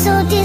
so deep.